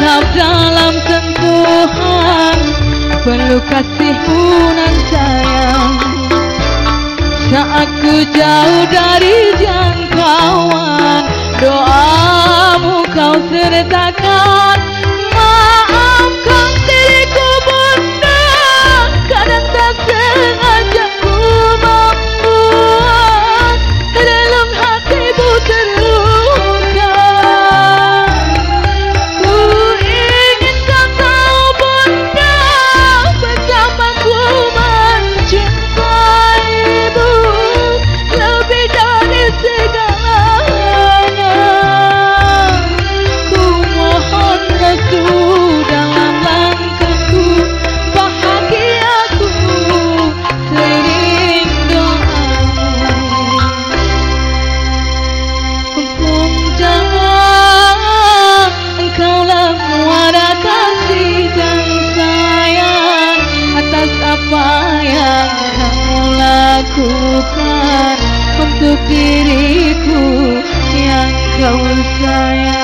tetap dalam sentuhan peluk kasihmu nan sayang. Saat ku jauh dari jangkauan Doamu kau sertakan. lakukan untuk diriku yang kau sayang.